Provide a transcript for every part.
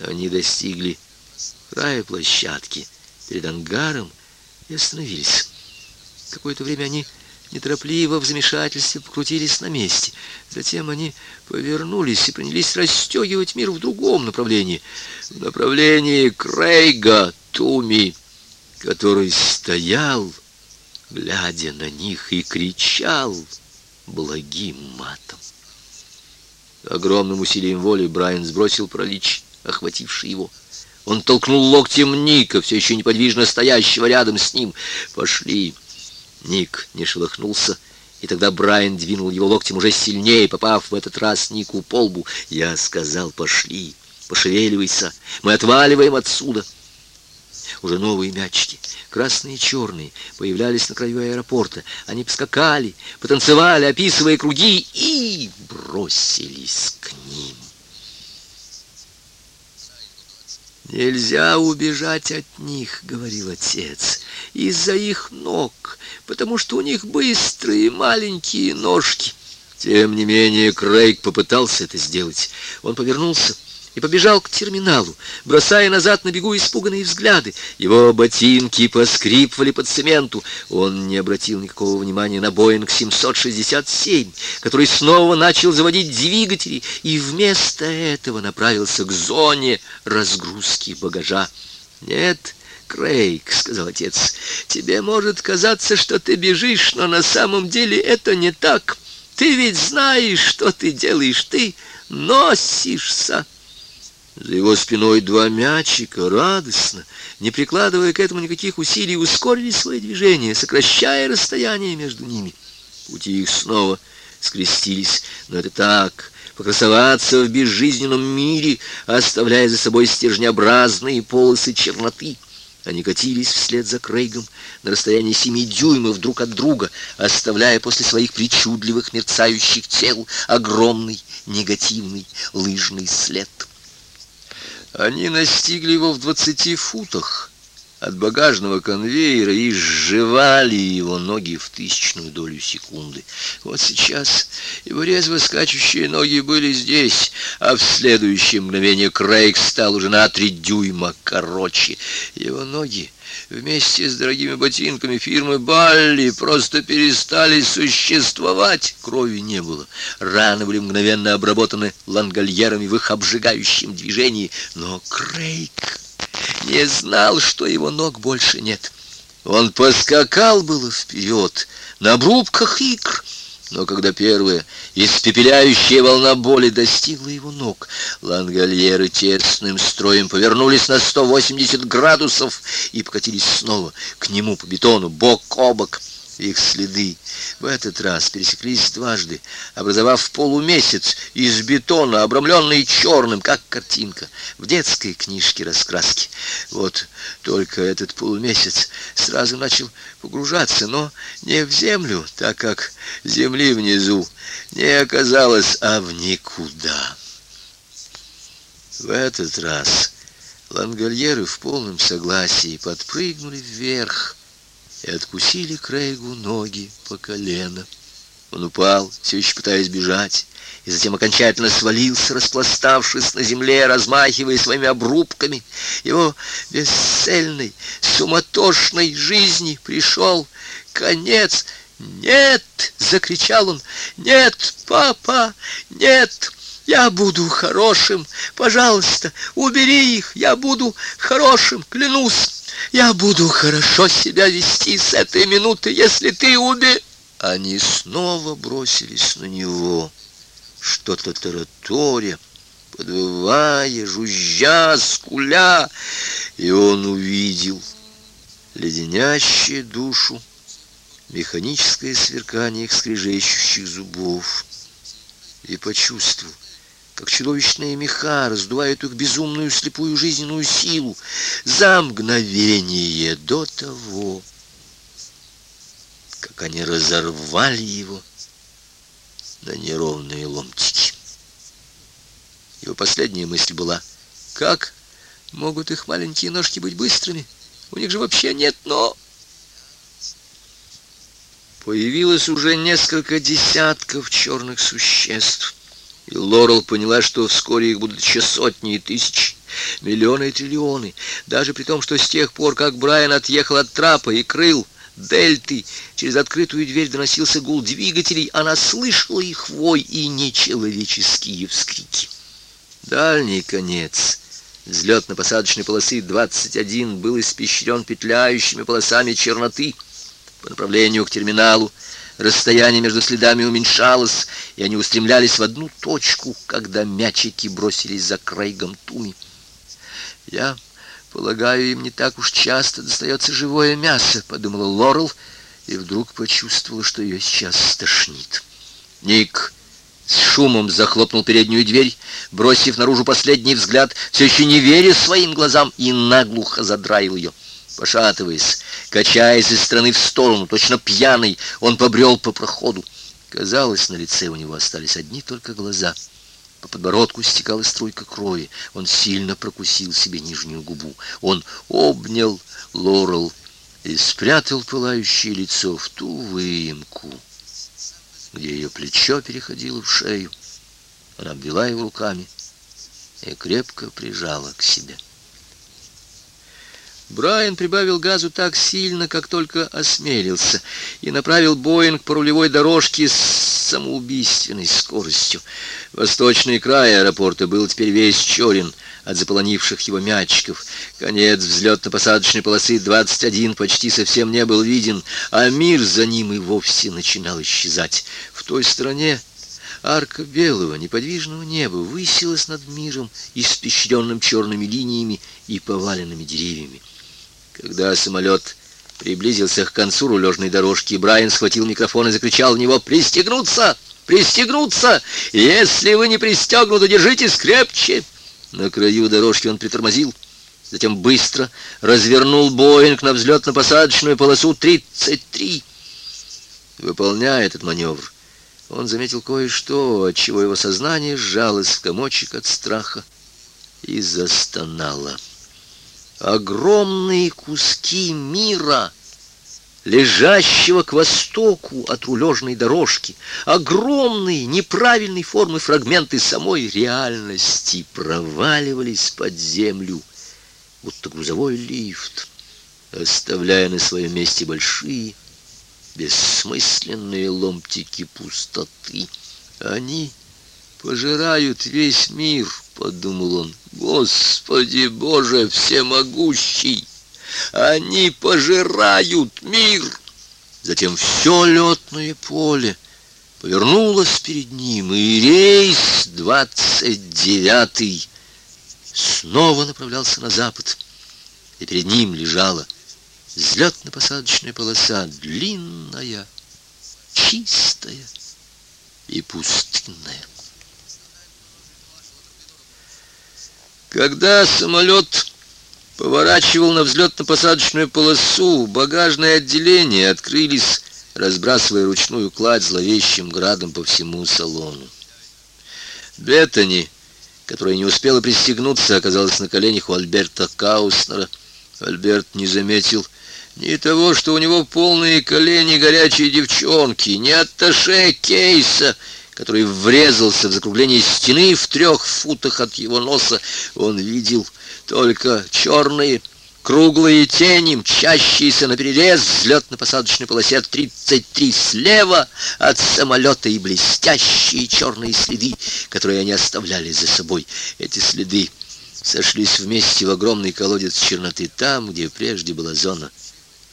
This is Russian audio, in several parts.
Они достигли края площадки перед ангаром и остановились. Какое-то время они неторопливо в замешательстве покрутились на месте. Затем они повернулись и принялись расстегивать мир в другом направлении. В направлении Крейга Туми, который стоял, глядя на них, и кричал благим матом. Огромным усилием воли Брайан сбросил пролич, охвативший его. Он толкнул локтем Ника, все еще неподвижно стоящего рядом с ним. «Пошли!» Ник не шелохнулся, и тогда Брайан двинул его локтем уже сильнее, попав в этот раз Нику по лбу. Я сказал, пошли, пошевеливайся, мы отваливаем отсюда. Уже новые мячики, красные и черные, появлялись на краю аэропорта. Они поскакали, потанцевали, описывая круги, и бросились к ним. «Нельзя убежать от них», — говорил отец, — «из-за их ног, потому что у них быстрые маленькие ножки». Тем не менее Крейг попытался это сделать. Он повернулся и побежал к терминалу, бросая назад на бегу испуганные взгляды. Его ботинки поскрипывали под цементу. Он не обратил никакого внимания на Боинг 767, который снова начал заводить двигатели, и вместо этого направился к зоне разгрузки багажа. «Нет», Крейг, — сказал отец, — тебе может казаться, что ты бежишь, но на самом деле это не так. Ты ведь знаешь, что ты делаешь, ты носишься. За его спиной два мячика радостно, не прикладывая к этому никаких усилий, ускорили свои движения, сокращая расстояние между ними. Пути их снова скрестились, но это так, покрасоваться в безжизненном мире, оставляя за собой стержнеобразные полосы черноты. Они катились вслед за Крейгом на расстоянии семи дюймов друг от друга, оставляя после своих причудливых мерцающих тел огромный негативный лыжный след. Они настигли его в двадцати футах от багажного конвейера и сживали его ноги в тысячную долю секунды. Вот сейчас его резво скачущие ноги были здесь, а в следующее мгновение Крейг стал уже на три дюйма короче. Его ноги вместе с дорогими ботинками фирмы Балли просто перестали существовать. Крови не было. Раны были мгновенно обработаны лангольерами в их обжигающем движении. Но Крейг не знал, что его ног больше нет. Он поскакал было вперед на обрубках икр, но когда первая испепеляющая волна боли достигла его ног, лангольеры тесным строем повернулись на 180 градусов и покатились снова к нему по бетону, бок о бок. Их следы в этот раз пересеклись дважды, образовав полумесяц из бетона, обрамленный черным, как картинка, в детской книжке раскраски. Вот только этот полумесяц сразу начал погружаться, но не в землю, так как земли внизу не оказалось, а в никуда. В этот раз лангольеры в полном согласии подпрыгнули вверх, и откусили Крейгу ноги по колено. Он упал, все еще пытаясь бежать, и затем окончательно свалился, распластавшись на земле, размахивая своими обрубками. Его бесцельной, суматошной жизни пришел конец. «Нет!» — закричал он. «Нет, папа! Нет!» Я буду хорошим. Пожалуйста, убери их. Я буду хорошим, клянусь. Я буду хорошо себя вести с этой минуты, если ты убе...» Они снова бросились на него, что-то тараторя, подвывая, жужжа, скуля, и он увидел леденящее душу механическое сверкание их скрежещущих зубов и почувствовал, как чудовищные меха раздувают их безумную слепую жизненную силу за мгновение до того, как они разорвали его на неровные ломтики. Его последняя мысль была, как могут их маленькие ножки быть быстрыми? У них же вообще нет, но... Появилось уже несколько десятков черных существ. И Лорел поняла, что вскоре их будут еще сотни и тысячи. Миллионы и триллионы. Даже при том, что с тех пор, как Брайан отъехал от трапа и крыл дельты, через открытую дверь доносился гул двигателей, она слышала их вой и нечеловеческие вскрики. Дальний конец взлетно-посадочной полосы 21 был испещрен петляющими полосами черноты по направлению к терминалу. Расстояние между следами уменьшалось, и они устремлялись в одну точку, когда мячики бросились за Крейгом Туми. Я полагаю, им не так уж часто достается живое мясо, подумала Лорел, и вдруг почувствовала, что ее сейчас стошнит. Ник с шумом захлопнул переднюю дверь, бросив наружу последний взгляд, все еще не веря своим глазам, и наглухо задраил ее. Пошатываясь, качаясь из стороны в сторону, точно пьяный, он побрел по проходу. Казалось, на лице у него остались одни только глаза. По подбородку стекала струйка крови. Он сильно прокусил себе нижнюю губу. Он обнял Лорел и спрятал пылающее лицо в ту выемку, где ее плечо переходило в шею. Она обвела его руками и крепко прижала к себе. Брайан прибавил газу так сильно, как только осмелился, и направил Боинг по рулевой дорожке с самоубийственной скоростью. Восточный край аэропорта был теперь весь черен от заполонивших его мячиков. Конец взлетно-посадочной полосы 21 почти совсем не был виден, а мир за ним и вовсе начинал исчезать. В той стороне арка белого неподвижного неба высилась над миром, испещренным черными линиями и поваленными деревьями. Когда самолет приблизился к концу рулежной дорожки, Брайан схватил микрофон и закричал в него «Пристегнуться! Пристегнуться! Если вы не пристегнуты, держитесь крепче!» На краю дорожки он притормозил, затем быстро развернул Боинг на взлетно-посадочную полосу 33. Выполняя этот маневр, он заметил кое-что, от чего его сознание сжалось в комочек от страха и застонало огромные куски мира, лежащего к востоку от рулежной дорожки, огромные неправильной формы фрагменты самой реальности проваливались под землю, будто грузовой лифт, оставляя на своем месте большие, бессмысленные ломтики пустоты. Они пожирают весь мир, подумал он. Господи Боже всемогущий! Они пожирают мир! Затем все летное поле повернулось перед ним, и рейс двадцать девятый снова направлялся на запад, и перед ним лежала взлетно-посадочная полоса, длинная, чистая и пустынная. Когда самолет поворачивал на взлетно-посадочную полосу, багажные отделения открылись, разбрасывая ручную кладь зловещим градом по всему салону. Беттани, которая не успела пристегнуться, оказалась на коленях у Альберта Кауснера. Альберт не заметил ни того, что у него полные колени горячие девчонки, ни атташе кейса, который врезался в закругление стены в трех футах от его носа. Он видел только черные круглые тени, мчащиеся на перерез взлетно-посадочной полосе 33 слева от самолета и блестящие черные следы, которые они оставляли за собой. Эти следы сошлись вместе в огромный колодец черноты там, где прежде была зона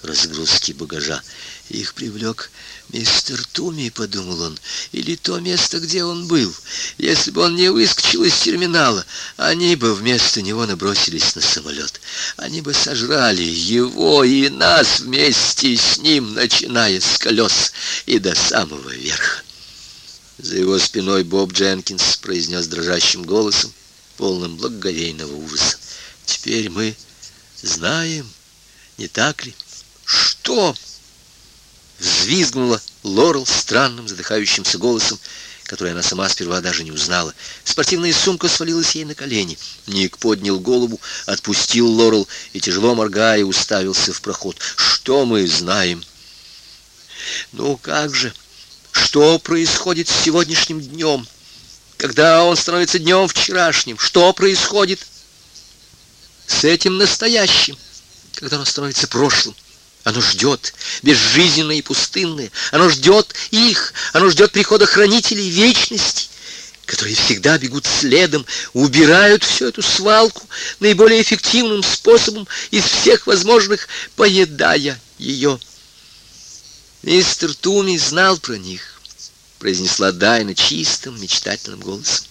разгрузки багажа. Их привлек мистер Туми, подумал он, или то место, где он был. Если бы он не выскочил из терминала, они бы вместо него набросились на самолет. Они бы сожрали его и нас вместе с ним, начиная с колес и до самого верха. За его спиной Боб Дженкинс произнес дрожащим голосом, полным благоговейного ужаса. «Теперь мы знаем, не так ли?» «Что?» Взвизгнула Лорел странным задыхающимся голосом, который она сама сперва даже не узнала. Спортивная сумка свалилась ей на колени. Ник поднял голову, отпустил Лорел и, тяжело моргая, уставился в проход. «Что мы знаем?» «Ну как же? Что происходит с сегодняшним днем? Когда он становится днем вчерашним? Что происходит с этим настоящим, когда оно становится прошлым. Оно ждет, безжизненное и пустынное. Оно ждет их, оно ждет прихода хранителей вечности, которые всегда бегут следом, убирают всю эту свалку наиболее эффективным способом из всех возможных, поедая ее. Мистер Туми знал про них, произнесла Дайна чистым, мечтательным голосом.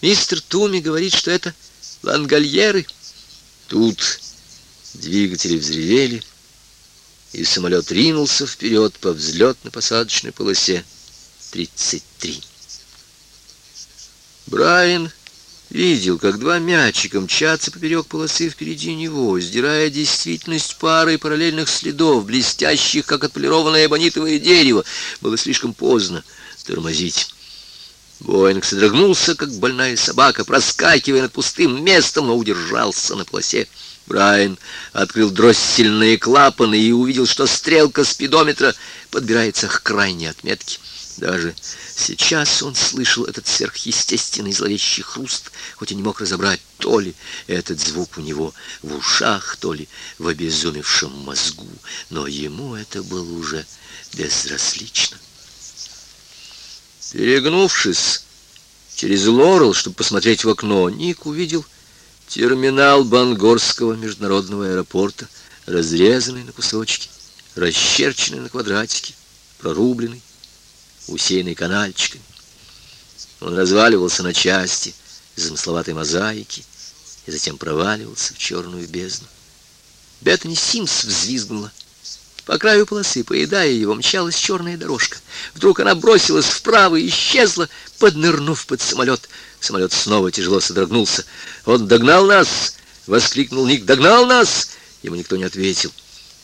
Мистер Туми говорит, что это лангольеры. Тут двигатели взревели, и самолет ринулся вперед по взлетно-посадочной полосе 33. Брайан видел, как два мячика мчатся поперек полосы впереди него, сдирая действительность парой параллельных следов, блестящих, как отполированное эбонитовое дерево. Было слишком поздно тормозить. Боинг содрогнулся, как больная собака, проскакивая над пустым местом, но удержался на полосе. Брайан открыл дроссельные клапаны и увидел, что стрелка спидометра подбирается к крайней отметке. Даже сейчас он слышал этот сверхъестественный зловещий хруст, хоть и не мог разобрать, то ли этот звук у него в ушах, то ли в обезумевшем мозгу, но ему это было уже безразлично. Перегнувшись через Лорел, чтобы посмотреть в окно, Ник увидел Терминал Бангорского международного аэропорта, разрезанный на кусочки, расчерченный на квадратики, прорубленный, усеянный канальчиками. Он разваливался на части замысловатой мозаики и затем проваливался в черную бездну. Беттани Симс взвизгнула. По краю полосы, поедая его, мчалась черная дорожка. Вдруг она бросилась вправо и исчезла, поднырнув под самолет. Самолет снова тяжело содрогнулся. «Он догнал нас!» — воскликнул Ник. «Догнал нас!» Ему никто не ответил.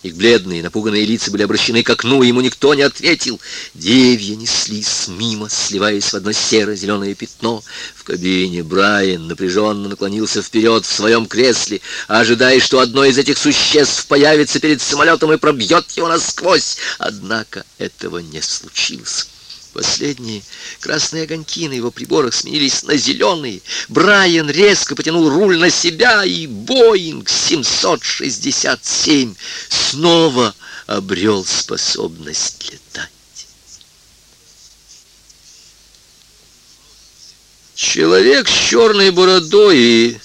Их бледные, напуганные лица были обращены к окну, ему никто не ответил. Деревья неслись мимо, сливаясь в одно серо-зеленое пятно. В кабине Брайан напряженно наклонился вперед в своем кресле, ожидая, что одно из этих существ появится перед самолетом и пробьет его насквозь. Однако этого не случилось. Последние красные огоньки на его приборах сменились на зеленые. Брайан резко потянул руль на себя, и Боинг 767 снова обрел способность летать. Человек с черной бородой и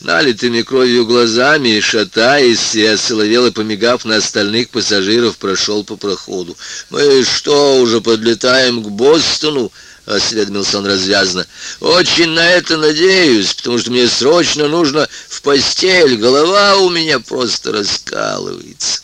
налитыми кровью глазами, шатаясь и осоловело помигав на остальных пассажиров, прошел по проходу. «Мы что, уже подлетаем к Бостону?» — осведомился он развязно. «Очень на это надеюсь, потому что мне срочно нужно в постель. Голова у меня просто раскалывается».